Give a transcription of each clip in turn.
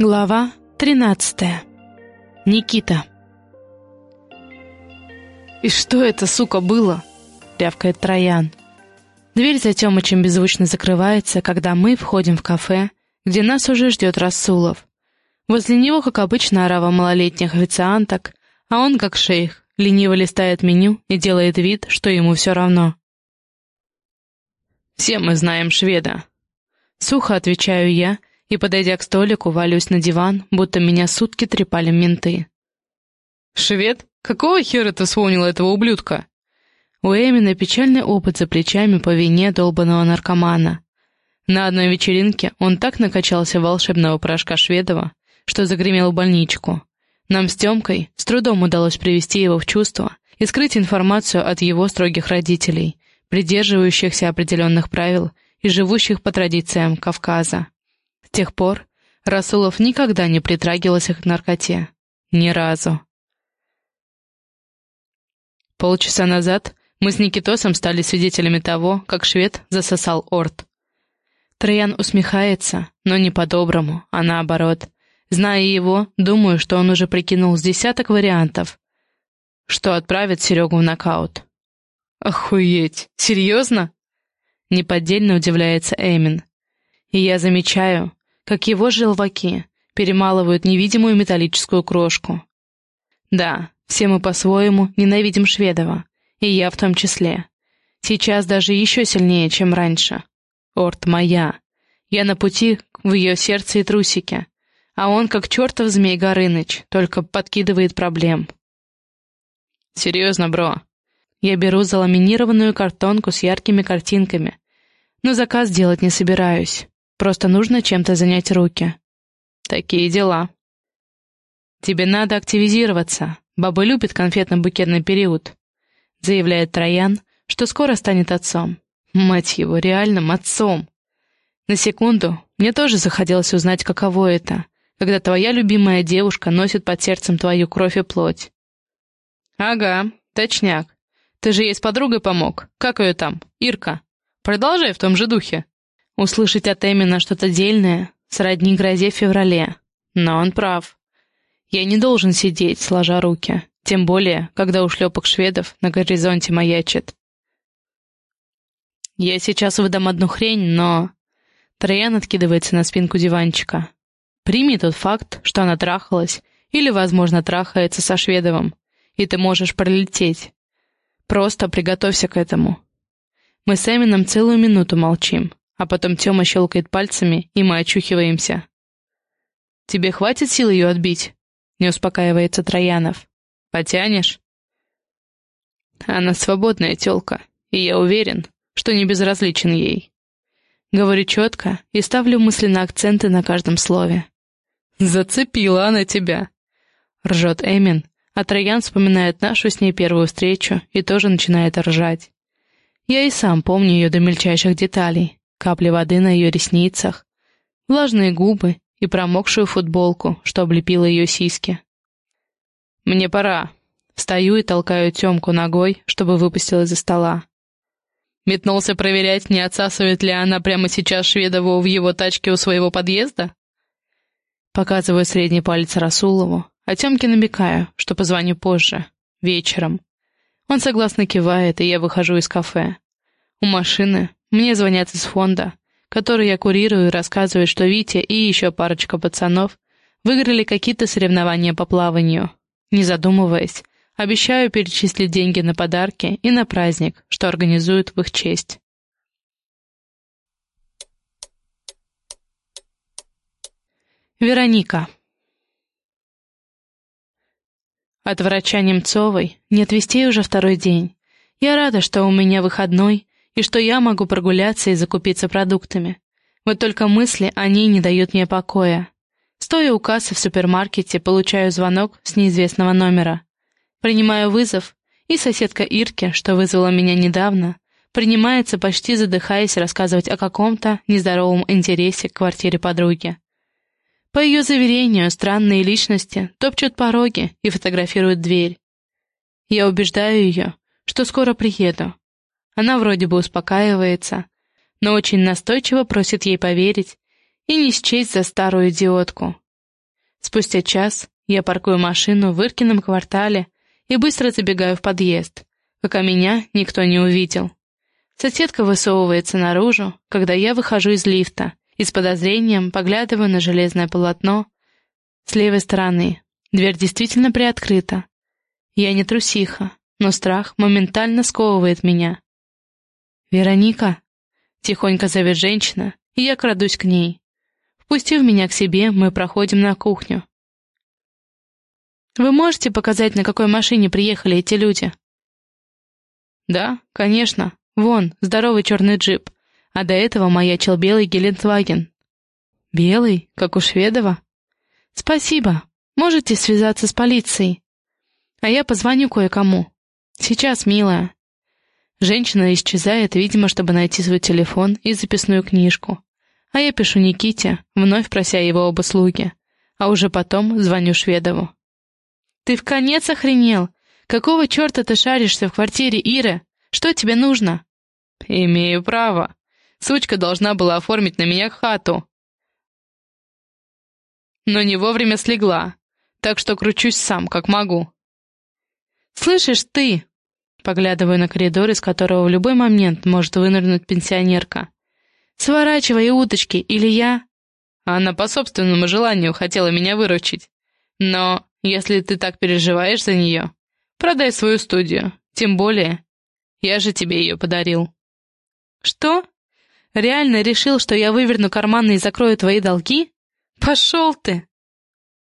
Глава 13. Никита. «И что это, сука, было?» — рявкает Троян. Дверь за Тёмычем беззвучно закрывается, когда мы входим в кафе, где нас уже ждет Расулов. Возле него, как обычно, орава малолетних официанток, а он, как шейх, лениво листает меню и делает вид, что ему все равно. «Все мы знаем шведа», — сухо отвечаю я, и, подойдя к столику, валюсь на диван, будто меня сутки трепали менты. «Швед? Какого хера ты вспомнила этого ублюдка?» У Эмина печальный опыт за плечами по вине долбанного наркомана. На одной вечеринке он так накачался волшебного порошка Шведова, что загремел в больничку. Нам с Тёмкой с трудом удалось привести его в чувство и скрыть информацию от его строгих родителей, придерживающихся определенных правил и живущих по традициям Кавказа. С тех пор Расулов никогда не притрагивался к наркоте. Ни разу. Полчаса назад мы с Никитосом стали свидетелями того, как швед засосал орд. Троян усмехается, но не по-доброму, а наоборот. Зная его, думаю, что он уже прикинул с десяток вариантов, что отправит Серегу в нокаут. «Охуеть! Серьезно?» Неподдельно удивляется Эмин. И я замечаю, как его желваки перемалывают невидимую металлическую крошку. Да, все мы по-своему ненавидим Шведова, и я в том числе. Сейчас даже еще сильнее, чем раньше. Орт моя. Я на пути в ее сердце и трусике, а он как чертов змей Горыныч, только подкидывает проблем. Серьезно, бро. Я беру заламинированную картонку с яркими картинками, но заказ делать не собираюсь. Просто нужно чем-то занять руки. Такие дела. Тебе надо активизироваться. Баба любит конфетно-букетный период. Заявляет Троян, что скоро станет отцом. Мать его, реальным отцом. На секунду мне тоже захотелось узнать, каково это, когда твоя любимая девушка носит под сердцем твою кровь и плоть. Ага, точняк. Ты же ей с подругой помог. Как ее там? Ирка. Продолжай в том же духе. Услышать от Эмина что-то дельное сродни грозе в феврале. Но он прав. Я не должен сидеть, сложа руки. Тем более, когда у шлепок шведов на горизонте маячит. Я сейчас выдам одну хрень, но... Троян откидывается на спинку диванчика. Прими тот факт, что она трахалась, или, возможно, трахается со Шведовым, и ты можешь пролететь. Просто приготовься к этому. Мы с Эмином целую минуту молчим, а потом Тёма щелкает пальцами, и мы очухиваемся. «Тебе хватит сил ее отбить?» — не успокаивается Троянов. «Потянешь?» Она свободная тёлка, и я уверен, что не безразличен ей. Говорю четко и ставлю мысленно акценты на каждом слове. «Зацепила она тебя!» — ржет Эмин, а Троян вспоминает нашу с ней первую встречу и тоже начинает ржать. Я и сам помню ее до мельчайших деталей, капли воды на ее ресницах, влажные губы и промокшую футболку, что облепила ее сиськи. «Мне пора». Встаю и толкаю Темку ногой, чтобы выпустил из-за стола. Метнулся проверять, не отсасывает ли она прямо сейчас Шведову в его тачке у своего подъезда? Показываю средний палец Расулову, а Темке намекаю, что позвоню позже, вечером. Он согласно кивает, и я выхожу из кафе. У машины мне звонят из фонда, который я курирую и рассказывают, что Витя и еще парочка пацанов выиграли какие-то соревнования по плаванию. Не задумываясь, обещаю перечислить деньги на подарки и на праздник, что организуют в их честь. Вероника От врача Немцовой нет вестей уже второй день. Я рада, что у меня выходной, и что я могу прогуляться и закупиться продуктами. Вот только мысли о ней не дают мне покоя. Стоя у кассы в супермаркете, получаю звонок с неизвестного номера. Принимаю вызов, и соседка Ирки, что вызвала меня недавно, принимается, почти задыхаясь, рассказывать о каком-то нездоровом интересе к квартире подруги. По ее заверению, странные личности топчут пороги и фотографируют дверь. Я убеждаю ее, что скоро приеду, она вроде бы успокаивается, но очень настойчиво просит ей поверить и не счесть за старую идиотку. Спустя час я паркую машину в Иркином квартале и быстро забегаю в подъезд, пока меня никто не увидел. Соседка высовывается наружу, когда я выхожу из лифта и с подозрением поглядываю на железное полотно с левой стороны. Дверь действительно приоткрыта. Я не трусиха, но страх моментально сковывает меня. «Вероника!» — тихонько зовет женщина, и я крадусь к ней. Впустив меня к себе, мы проходим на кухню. «Вы можете показать, на какой машине приехали эти люди?» «Да, конечно», Вон, здоровый черный джип. А до этого маячил белый Гелендваген. Белый, как у Шведова? Спасибо. Можете связаться с полицией. А я позвоню кое-кому. Сейчас, милая. Женщина исчезает, видимо, чтобы найти свой телефон и записную книжку. А я пишу Никите, вновь прося его об услуге. А уже потом звоню Шведову. «Ты в конец охренел? Какого черта ты шаришься в квартире Иры? Что тебе нужно?» «Имею право. Сучка должна была оформить на меня хату. Но не вовремя слегла, так что кручусь сам, как могу». «Слышишь ты?» Поглядываю на коридор, из которого в любой момент может вынырнуть пенсионерка. «Сворачивай уточки, или я...» Она по собственному желанию хотела меня выручить. Но если ты так переживаешь за нее, продай свою студию. Тем более, я же тебе ее подарил. «Что? Реально решил, что я выверну карманы и закрою твои долги? Пошел ты!»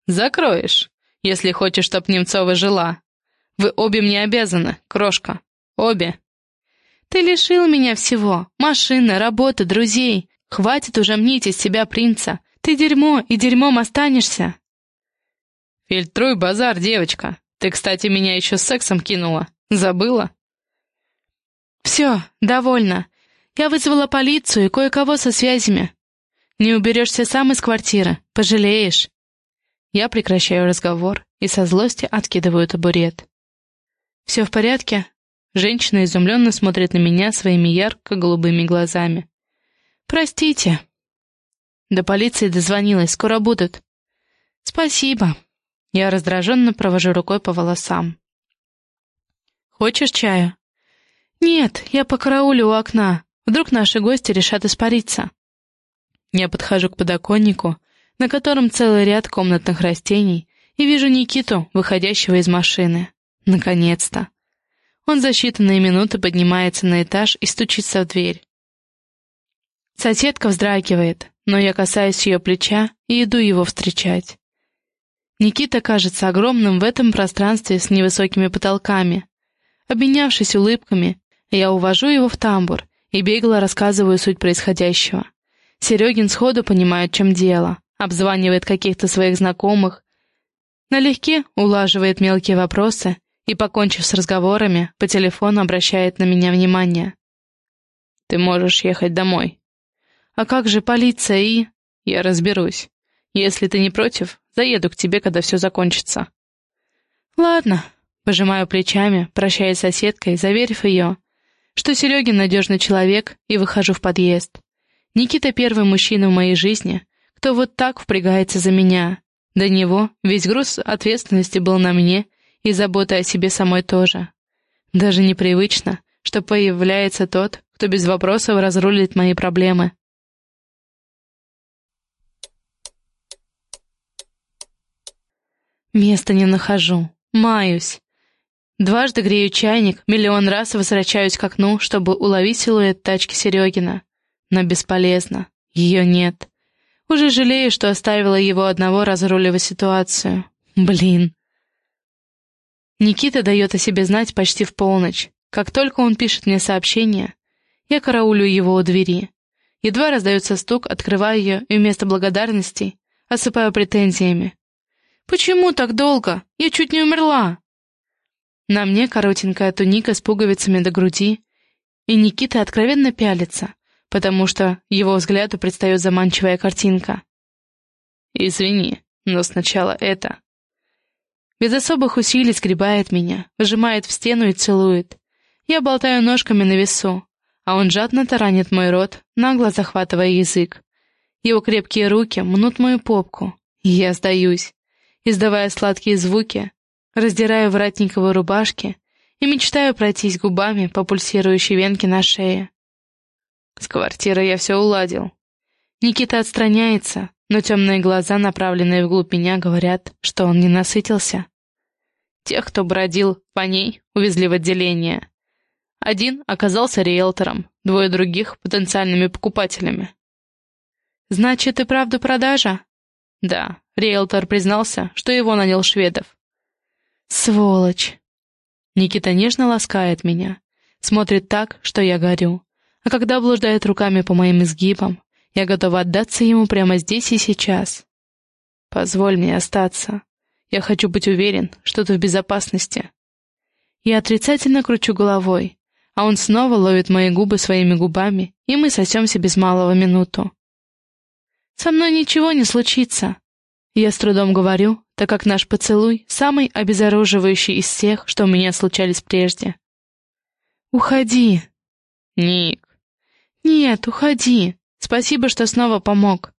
«Закроешь, если хочешь, чтоб Немцова жила. Вы обе мне обязаны, крошка. Обе». «Ты лишил меня всего. Машины, работы, друзей. Хватит уже мнить из себя принца. Ты дерьмо, и дерьмом останешься». «Фильтруй базар, девочка. Ты, кстати, меня еще с сексом кинула. Забыла?» «Все, довольно. Я вызвала полицию и кое-кого со связями. Не уберешься сам из квартиры, пожалеешь. Я прекращаю разговор и со злости откидываю табурет. «Все в порядке?» Женщина изумленно смотрит на меня своими ярко-голубыми глазами. «Простите». До полиции дозвонилась, скоро будут. «Спасибо». Я раздраженно провожу рукой по волосам. «Хочешь чаю?» «Нет, я покараулю у окна. Вдруг наши гости решат испариться. Я подхожу к подоконнику, на котором целый ряд комнатных растений, и вижу Никиту, выходящего из машины. Наконец-то. Он за считанные минуты поднимается на этаж и стучится в дверь. Соседка вздрагивает, но я касаюсь ее плеча и иду его встречать. Никита кажется огромным в этом пространстве с невысокими потолками. Обменявшись улыбками, я увожу его в тамбур и бегло рассказываю суть происходящего. Серегин сходу понимает, чем дело, обзванивает каких-то своих знакомых, налегке улаживает мелкие вопросы и, покончив с разговорами, по телефону обращает на меня внимание. «Ты можешь ехать домой». «А как же полиция и...» «Я разберусь. Если ты не против, заеду к тебе, когда все закончится». «Ладно», — пожимаю плечами, прощаясь с соседкой, заверив ее, что Серегин надежный человек, и выхожу в подъезд. Никита первый мужчина в моей жизни, кто вот так впрягается за меня. До него весь груз ответственности был на мне, и забота о себе самой тоже. Даже непривычно, что появляется тот, кто без вопросов разрулит мои проблемы. Места не нахожу. Маюсь. Дважды грею чайник, миллион раз возвращаюсь к окну, чтобы уловить силуэт тачки Серегина. Но бесполезно. Ее нет. Уже жалею, что оставила его одного разруливать ситуацию. Блин. Никита дает о себе знать почти в полночь. Как только он пишет мне сообщение, я караулю его у двери. Едва раздается стук, открываю ее и вместо благодарностей осыпаю претензиями. «Почему так долго? Я чуть не умерла!» На мне коротенькая туника с пуговицами до груди, и Никита откровенно пялится, потому что его взгляду предстает заманчивая картинка. «Извини, но сначала это...» Без особых усилий сгребает меня, вжимает в стену и целует. Я болтаю ножками на весу, а он жадно таранит мой рот, нагло захватывая язык. Его крепкие руки мнут мою попку, Я сдаюсь, издавая сладкие звуки, раздираю воротниковые рубашки и мечтаю пройтись губами по пульсирующей венке на шее. С квартирой я все уладил. Никита отстраняется, но темные глаза, направленные вглубь меня, говорят, что он не насытился. Тех, кто бродил по ней, увезли в отделение. Один оказался риэлтором, двое других — потенциальными покупателями. «Значит, и правда продажа?» «Да, риэлтор признался, что его нанял шведов». «Сволочь!» Никита нежно ласкает меня, смотрит так, что я горю, а когда блуждает руками по моим изгибам, я готова отдаться ему прямо здесь и сейчас. «Позволь мне остаться. Я хочу быть уверен, что ты в безопасности». Я отрицательно кручу головой, а он снова ловит мои губы своими губами, и мы сосемся без малого минуту. «Со мной ничего не случится», — я с трудом говорю, так как наш поцелуй самый обезоруживающий из всех, что у меня случались прежде. «Уходи!» «Ник!» «Нет, уходи! Спасибо, что снова помог!»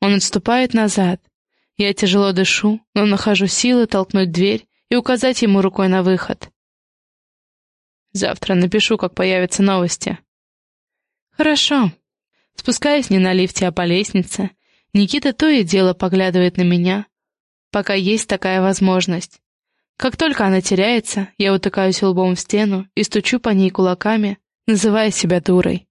Он отступает назад. Я тяжело дышу, но нахожу силы толкнуть дверь и указать ему рукой на выход. Завтра напишу, как появятся новости. Хорошо. Спускаясь не на лифте, а по лестнице, Никита то и дело поглядывает на меня, пока есть такая возможность. Как только она теряется, я утыкаюсь лбом в стену и стучу по ней кулаками, называя себя дурой.